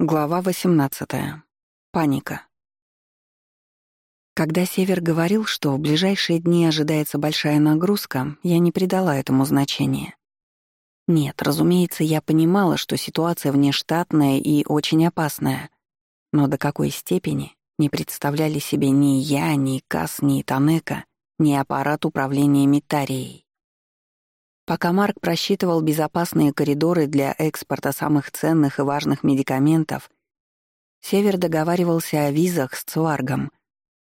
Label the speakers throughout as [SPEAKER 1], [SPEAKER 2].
[SPEAKER 1] Глава 18. Паника. Когда Север говорил, что в ближайшие дни ожидается большая нагрузка, я не придала этому значения. Нет, разумеется, я понимала, что ситуация внештатная и очень опасная. Но до какой степени не представляли себе ни я, ни Кас, ни Танека, ни аппарат управления Митарией. Пока Марк просчитывал безопасные коридоры для экспорта самых ценных и важных медикаментов, Север договаривался о визах с Цуаргом,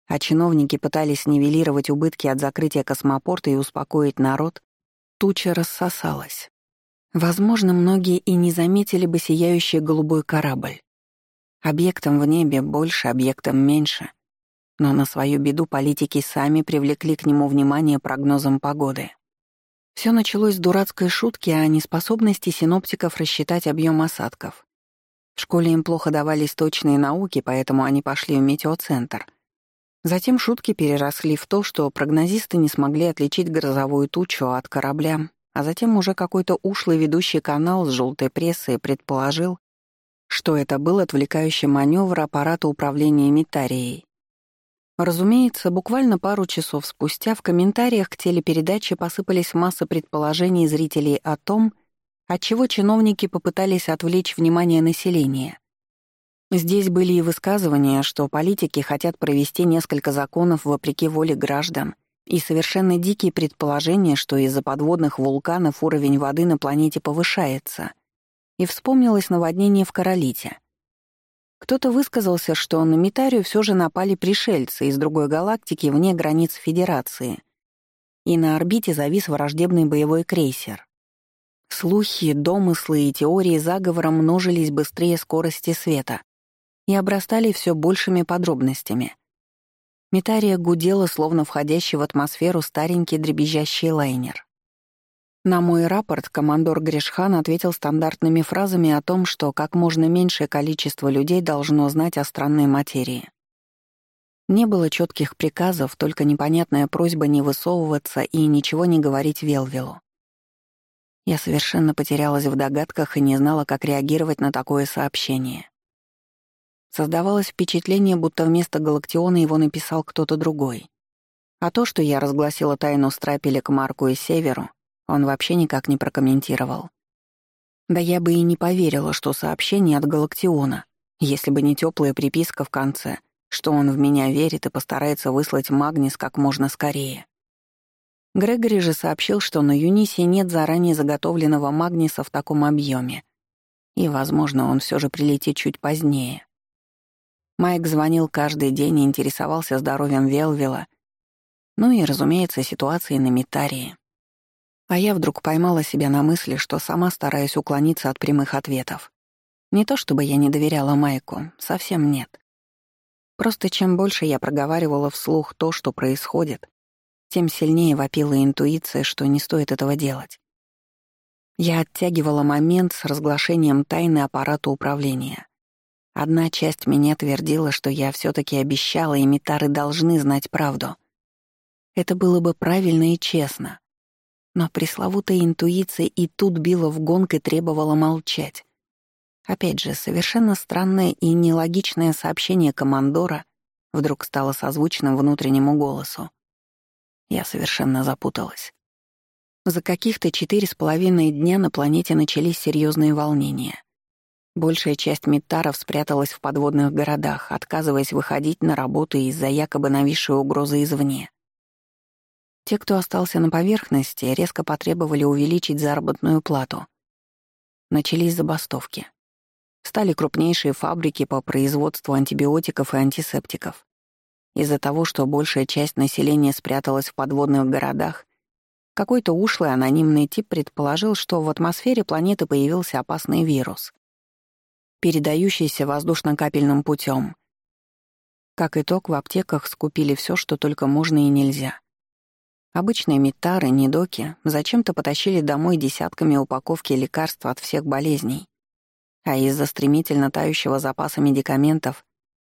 [SPEAKER 1] а чиновники пытались нивелировать убытки от закрытия космопорта и успокоить народ, туча рассосалась. Возможно, многие и не заметили бы сияющий голубой корабль. Объектом в небе больше, объектом меньше. Но на свою беду политики сами привлекли к нему внимание прогнозом погоды. Все началось с дурацкой шутки о неспособности синоптиков рассчитать объем осадков. В школе им плохо давались точные науки, поэтому они пошли в метеоцентр. Затем шутки переросли в то, что прогнозисты не смогли отличить грозовую тучу от корабля, а затем уже какой-то ушлый ведущий канал с желтой прессой предположил, что это был отвлекающий маневр аппарата управления Митарией. Разумеется, буквально пару часов спустя в комментариях к телепередаче посыпались масса предположений зрителей о том, отчего чиновники попытались отвлечь внимание населения. Здесь были и высказывания, что политики хотят провести несколько законов вопреки воле граждан, и совершенно дикие предположения, что из-за подводных вулканов уровень воды на планете повышается. И вспомнилось наводнение в Королите — кто-то высказался, что на Митарию все же напали пришельцы из другой галактики вне границ Федерации, и на орбите завис враждебный боевой крейсер. Слухи, домыслы и теории заговора множились быстрее скорости света и обрастали все большими подробностями. Митария гудела, словно входящий в атмосферу старенький дребезжащий лайнер. На мой рапорт командор Гришхан ответил стандартными фразами о том, что как можно меньшее количество людей должно знать о странной материи. Не было четких приказов, только непонятная просьба не высовываться и ничего не говорить Велвилу. Я совершенно потерялась в догадках и не знала, как реагировать на такое сообщение. Создавалось впечатление, будто вместо Галактиона его написал кто-то другой. А то, что я разгласила тайну Страпеля к Марку и Северу, он вообще никак не прокомментировал. Да я бы и не поверила, что сообщение от Галактиона, если бы не теплая приписка в конце, что он в меня верит и постарается выслать Магнис как можно скорее. Грегори же сообщил, что на Юнисе нет заранее заготовленного Магниса в таком объеме, и, возможно, он все же прилетит чуть позднее. Майк звонил каждый день и интересовался здоровьем Велвила, ну и, разумеется, ситуацией на Митарии. А я вдруг поймала себя на мысли, что сама стараюсь уклониться от прямых ответов. Не то чтобы я не доверяла Майку, совсем нет. Просто чем больше я проговаривала вслух то, что происходит, тем сильнее вопила интуиция, что не стоит этого делать. Я оттягивала момент с разглашением тайны аппарата управления. Одна часть меня твердила, что я все таки обещала, и метары должны знать правду. Это было бы правильно и честно. Но пресловутая интуиция и тут била в гонг и требовала молчать. Опять же, совершенно странное и нелогичное сообщение командора вдруг стало созвучным внутреннему голосу. Я совершенно запуталась. За каких-то четыре с половиной дня на планете начались серьезные волнения. Большая часть метаров спряталась в подводных городах, отказываясь выходить на работу из-за якобы нависшей угрозы извне. Те, кто остался на поверхности, резко потребовали увеличить заработную плату. Начались забастовки. Стали крупнейшие фабрики по производству антибиотиков и антисептиков. Из-за того, что большая часть населения спряталась в подводных городах, какой-то ушлый анонимный тип предположил, что в атмосфере планеты появился опасный вирус, передающийся воздушно-капельным путем. Как итог, в аптеках скупили все, что только можно и нельзя. Обычные метары, недоки зачем-то потащили домой десятками упаковки лекарств от всех болезней. А из-за стремительно тающего запаса медикаментов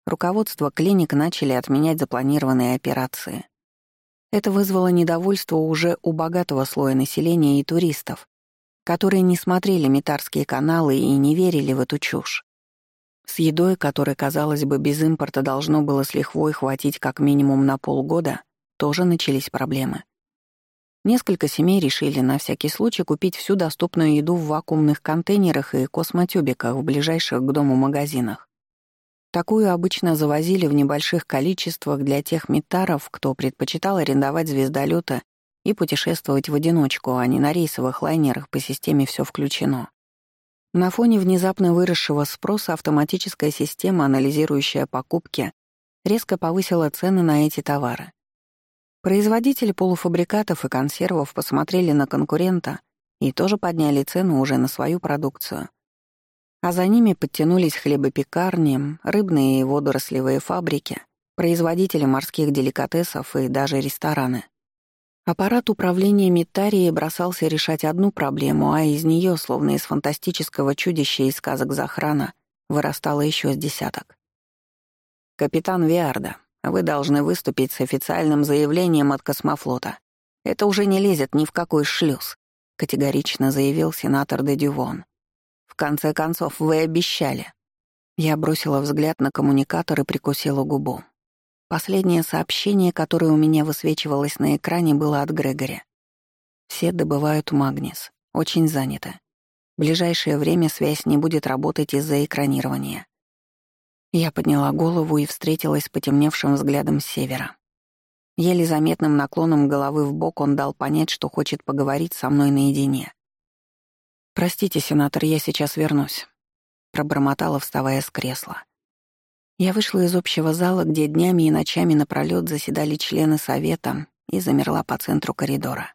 [SPEAKER 1] руководство клиник начали отменять запланированные операции. Это вызвало недовольство уже у богатого слоя населения и туристов, которые не смотрели метарские каналы и не верили в эту чушь. С едой, которой, казалось бы, без импорта должно было с лихвой хватить как минимум на полгода, тоже начались проблемы. Несколько семей решили на всякий случай купить всю доступную еду в вакуумных контейнерах и космотюбиках в ближайших к дому магазинах. Такую обычно завозили в небольших количествах для тех метаров, кто предпочитал арендовать звездолёты и путешествовать в одиночку, а не на рейсовых лайнерах по системе «Всё включено». На фоне внезапно выросшего спроса автоматическая система, анализирующая покупки, резко повысила цены на эти товары. Производители полуфабрикатов и консервов посмотрели на конкурента и тоже подняли цену уже на свою продукцию. А за ними подтянулись хлебопекарни, рыбные и водорослевые фабрики, производители морских деликатесов и даже рестораны. Аппарат управления Митарии бросался решать одну проблему, а из нее, словно из фантастического чудища из сказок Захрана, вырастало еще с десяток. «Капитан Виарда, вы должны выступить с официальным заявлением от космофлота. Это уже не лезет ни в какой шлюз», — категорично заявил сенатор де Дювон. «В конце концов, вы обещали». Я бросила взгляд на коммуникатор и прикусила губу. Последнее сообщение, которое у меня высвечивалось на экране, было от Грегори. Все добывают магнис. Очень заняты. В ближайшее время связь не будет работать из-за экранирования. Я подняла голову и встретилась с потемневшим взглядом с севера. Еле заметным наклоном головы в бок он дал понять, что хочет поговорить со мной наедине. «Простите, сенатор, я сейчас вернусь», — пробормотала, вставая с кресла. Я вышла из общего зала, где днями и ночами напролёт заседали члены совета, и замерла по центру коридора.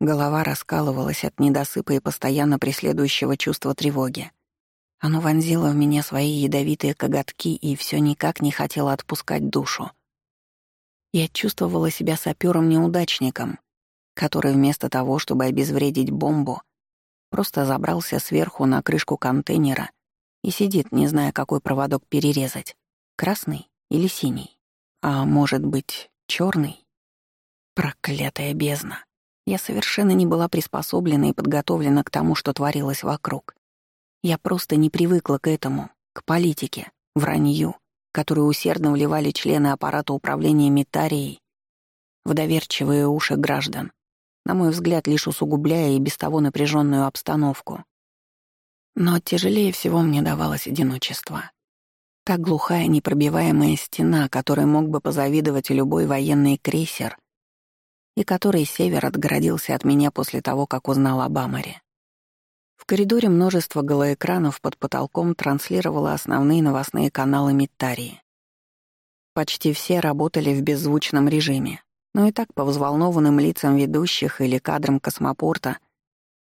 [SPEAKER 1] Голова раскалывалась от недосыпа и постоянно преследующего чувства тревоги. Оно вонзило в меня свои ядовитые коготки и все никак не хотело отпускать душу. Я чувствовала себя сапером-неудачником, который вместо того, чтобы обезвредить бомбу, просто забрался сверху на крышку контейнера и сидит, не зная, какой проводок перерезать — красный или синий, а может быть, черный. Проклятая бездна. Я совершенно не была приспособлена и подготовлена к тому, что творилось вокруг. Я просто не привыкла к этому, к политике, вранью, которую усердно вливали члены аппарата управления Митарией в доверчивые уши граждан, на мой взгляд, лишь усугубляя и без того напряженную обстановку. Но тяжелее всего мне давалось одиночество. Та глухая, непробиваемая стена, которой мог бы позавидовать любой военный крейсер, и которой Север отгородился от меня после того, как узнал об Амаре. Коридоре множество голоэкранов под потолком транслировало основные новостные каналы Миттарии. Почти все работали в беззвучном режиме, но и так по взволнованным лицам ведущих или кадрам космопорта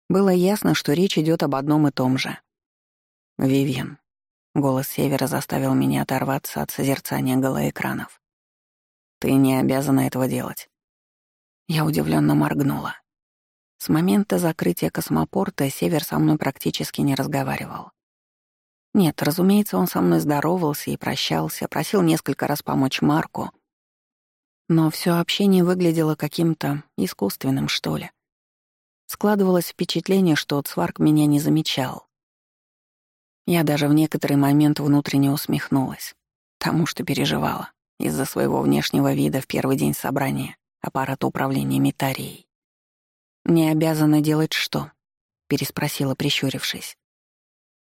[SPEAKER 1] было ясно, что речь идет об одном и том же. «Вивьен», — голос Севера заставил меня оторваться от созерцания голоэкранов. «Ты не обязана этого делать». Я удивленно моргнула. С момента закрытия космопорта Север со мной практически не разговаривал. Нет, разумеется, он со мной здоровался и прощался, просил несколько раз помочь Марку. Но все общение выглядело каким-то искусственным, что ли. Складывалось впечатление, что Цварк меня не замечал. Я даже в некоторый момент внутренне усмехнулась, тому, что переживала из-за своего внешнего вида в первый день собрания аппарата управления Митарией. «Не обязана делать что?» — переспросила, прищурившись.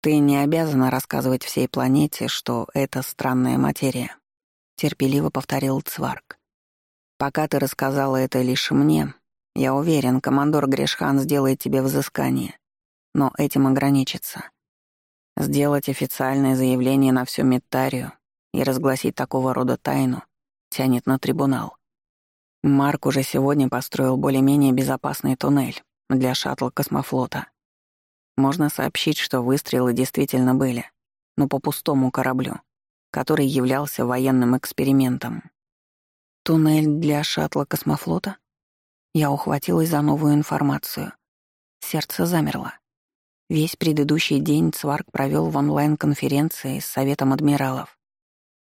[SPEAKER 1] «Ты не обязана рассказывать всей планете, что это странная материя», — терпеливо повторил Цварк. «Пока ты рассказала это лишь мне, я уверен, командор Грешхан сделает тебе взыскание, но этим ограничится. Сделать официальное заявление на всю Меттарию и разгласить такого рода тайну тянет на трибунал. Марк уже сегодня построил более-менее безопасный туннель для шаттла космофлота. Можно сообщить, что выстрелы действительно были, но по пустому кораблю, который являлся военным экспериментом. Туннель для шаттла космофлота? Я ухватилась за новую информацию. Сердце замерло. Весь предыдущий день Цварк провел в онлайн-конференции с Советом адмиралов.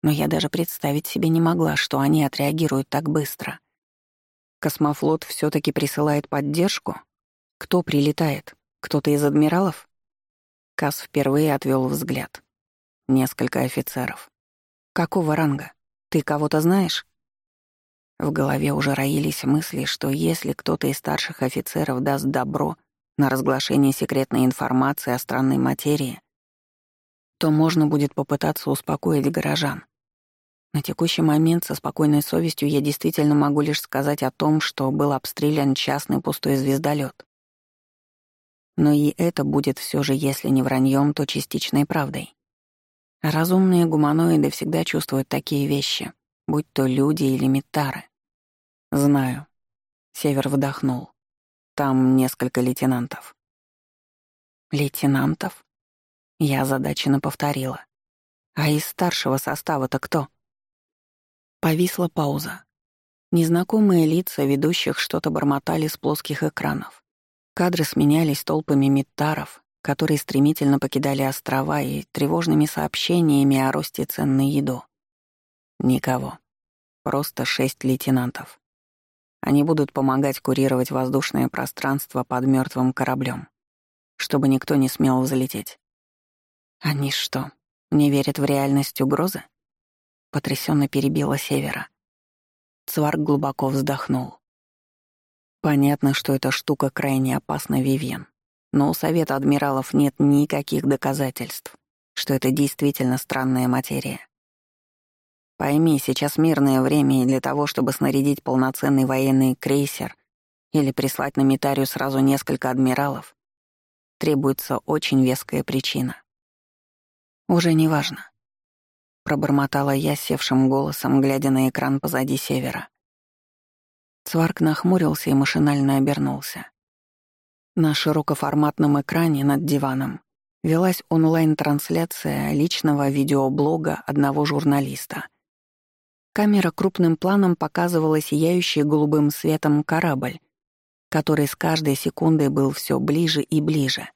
[SPEAKER 1] Но я даже представить себе не могла, что они отреагируют так быстро. Космофлот все таки присылает поддержку? Кто прилетает? Кто-то из адмиралов? Кас впервые отвел взгляд. несколько офицеров. Какого ранга? Ты кого-то знаешь? В голове уже роились мысли, что если кто-то из старших офицеров даст добро на разглашение секретной информации о странной материи, то можно будет попытаться успокоить горожан. На текущий момент со спокойной совестью я действительно могу лишь сказать о том, что был обстрелян частный пустой звездолет. Но и это будет все же, если не враньем, то частичной правдой. Разумные гуманоиды всегда чувствуют такие вещи, будь то люди или метары. Знаю. Север вдохнул. Там несколько лейтенантов. Лейтенантов? Я озадаченно повторила. А из старшего состава-то кто? Повисла пауза. Незнакомые лица ведущих что-то бормотали с плоских экранов. Кадры сменялись толпами миттаров, которые стремительно покидали острова и тревожными сообщениями о росте цен на еду. Никого. Просто шесть лейтенантов. Они будут помогать курировать воздушное пространство под мертвым кораблем, чтобы никто не смел взлететь. Они что, не верят в реальность угрозы? Потрясенно перебила Севера. Цварк глубоко вздохнул. Понятно, что эта штука крайне опасна, Вивьен. Но у Совета Адмиралов нет никаких доказательств, что это действительно странная материя. Пойми, сейчас мирное время, и для того, чтобы снарядить полноценный военный крейсер или прислать на Митарию сразу несколько адмиралов, требуется очень веская причина. Уже не важно. Пробормотала я севшим голосом, глядя на экран позади севера. Цварк нахмурился и машинально обернулся. На широкоформатном экране над диваном велась онлайн-трансляция личного видеоблога одного журналиста — Камера крупным планом показывала сияющий голубым светом корабль, который с каждой секундой был все ближе и ближе.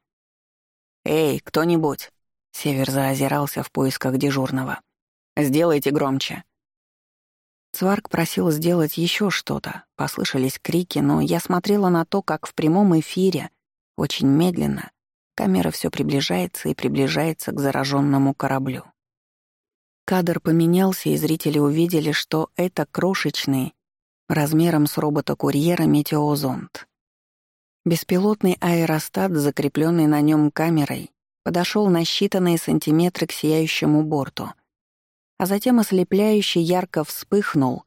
[SPEAKER 1] «Эй, кто-нибудь!» — Север заозирался в поисках дежурного. «Сделайте громче!» Цварк просил сделать еще что-то, послышались крики, но я смотрела на то, как в прямом эфире, очень медленно, камера все приближается и приближается к зараженному кораблю. Кадр поменялся, и зрители увидели, что это крошечный, размером с робота-курьера метеозонд. Беспилотный аэростат, закрепленный на нем камерой, подошел на считанные сантиметры к сияющему борту, а затем ослепляюще ярко вспыхнул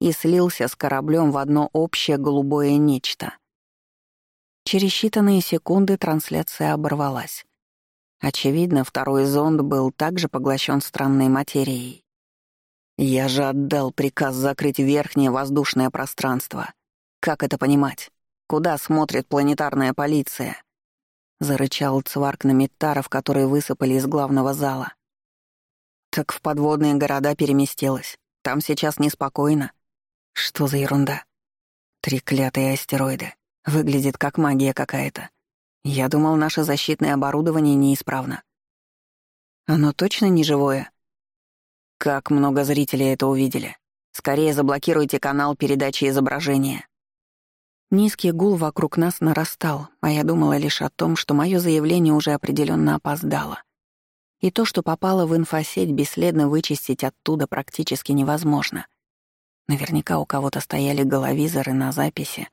[SPEAKER 1] и слился с кораблем в одно общее голубое нечто. Через считанные секунды трансляция оборвалась. Очевидно, второй зонд был также поглощен странной материей. Я же отдал приказ закрыть верхнее воздушное пространство. Как это понимать? Куда смотрит планетарная полиция? Зарычал цварк на метаров, которые высыпали из главного зала. Так в подводные города переместилась. Там сейчас неспокойно. Что за ерунда? Треклятые астероиды. Выглядит как магия какая-то. Я думал, наше защитное оборудование неисправно. Оно точно не живое? Как много зрителей это увидели. Скорее заблокируйте канал передачи изображения. Низкий гул вокруг нас нарастал, а я думала лишь о том, что мое заявление уже определенно опоздало. И то, что попало в инфосеть, бесследно вычистить оттуда практически невозможно. Наверняка у кого-то стояли головизоры на записи,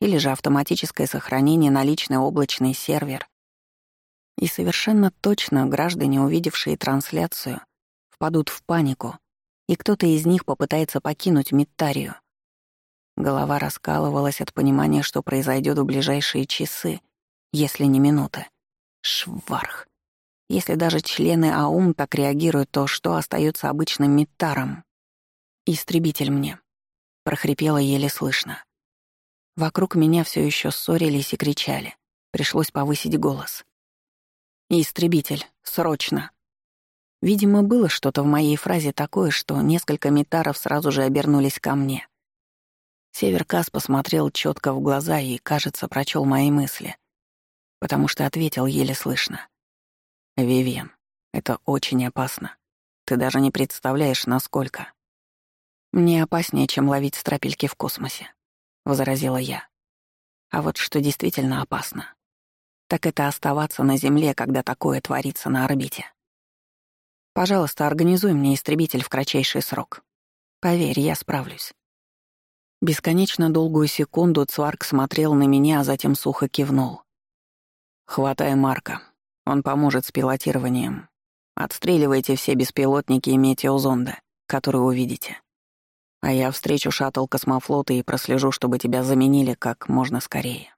[SPEAKER 1] или же автоматическое сохранение на личный облачный сервер. И совершенно точно граждане, увидевшие трансляцию, впадут в панику, и кто-то из них попытается покинуть Миттарию. Голова раскалывалась от понимания, что произойдет в ближайшие часы, если не минуты. Шварх. Если даже члены АУМ так реагируют, то что остается обычным Миттаром? «Истребитель мне», — прохрипело еле слышно. Вокруг меня все еще ссорились и кричали. Пришлось повысить голос. «Истребитель, срочно!» Видимо, было что-то в моей фразе такое, что несколько метаров сразу же обернулись ко мне. Северкас посмотрел четко в глаза и, кажется, прочел мои мысли, потому что ответил еле слышно. «Вивьен, это очень опасно. Ты даже не представляешь, насколько. Мне опаснее, чем ловить стропельки в космосе. — возразила я. А вот что действительно опасно, так это оставаться на Земле, когда такое творится на орбите. Пожалуйста, организуй мне истребитель в кратчайший срок. Поверь, я справлюсь». Бесконечно долгую секунду Цварк смотрел на меня, а затем сухо кивнул. «Хватай Марка. Он поможет с пилотированием. Отстреливайте все беспилотники и метеозонды, которые увидите. А я встречу шаттл космофлота и прослежу, чтобы тебя заменили как можно скорее».